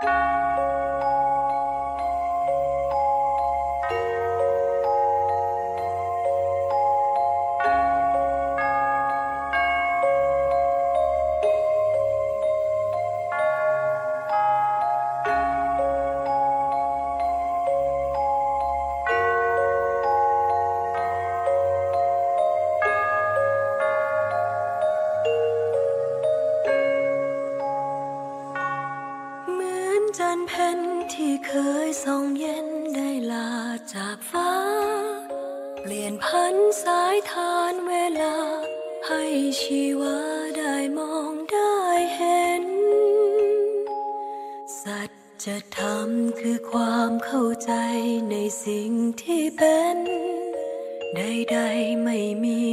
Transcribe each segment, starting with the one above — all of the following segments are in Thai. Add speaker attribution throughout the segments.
Speaker 1: เห จันเพ็ญที่เคยส่องเย็นได้ลาจากฟ้า เปลี่ยนพันสายทานเวลา ให้ชีวาได้มองได้เห็น สัจธรรมคือความเข้าใจในสิ่งที่เป็น ใดๆไม่มี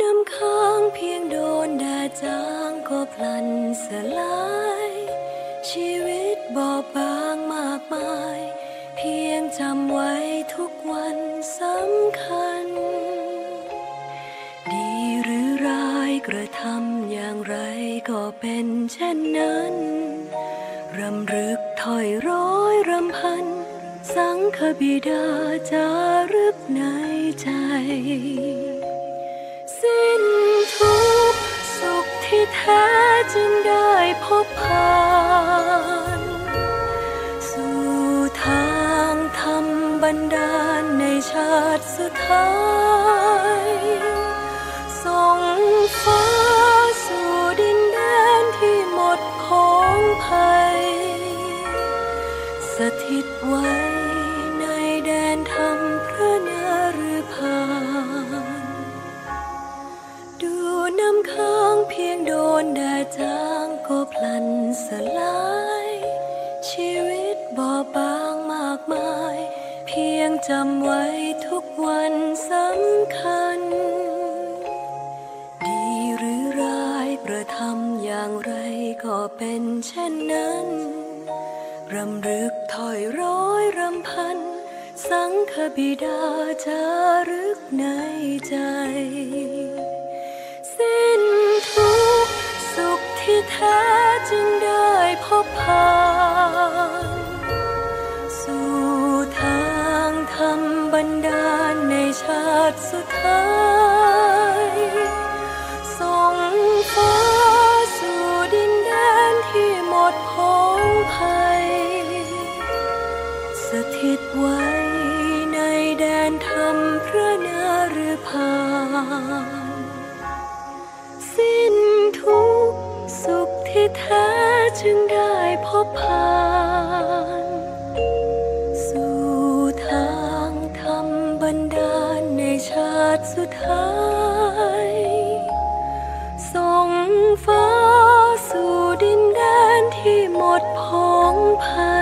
Speaker 1: น้ำค้างเพียงโดนแดดจางก็พลันสลาย ชีวิตบอบบางมากมาย เพียงจำไว้ทุกวันสำคัญ ดีหรือร้ายกระทำอย่างไรก็เป็นเช่นนั้นรำลึกถอยร้อยรำพัน สังคบิดาจารึกในใจ สิ้นทุกสุขที่แท้จึงได้พบผ่านสู่ทางธรรมบันดาลในชาติสุดท้ายส่งฟ้าสู่ดินแดนที่หมดของภัย สถิตไว้ พียงดนแดดจางก็พลันสลาย ชีวิตบอบบางมากมาย เพียงจำไว้ทุกวันสำคัญ ดีหรือร้ายกระทำอย่างไรก็เป็นเช่นนั้นรำลึกถอยร้อยรำพัน สังคบิดาจารึกในใจ ไว้ในแดนธรรมพระนฤพานสิ้นทุกสุขที่แท้จึงได้พบผ่านสู่ทางธรรมบันดาลในชาติสุดท้ายส่งฟ้าสู่ดินแดนที่หมดพองภัย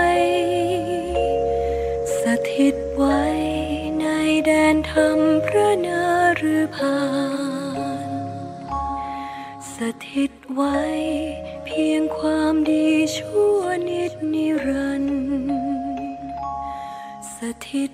Speaker 1: ธรรมพระนฤพานสถิตไว้เพียงความดีชั่วนิดนิรันดร์สถิต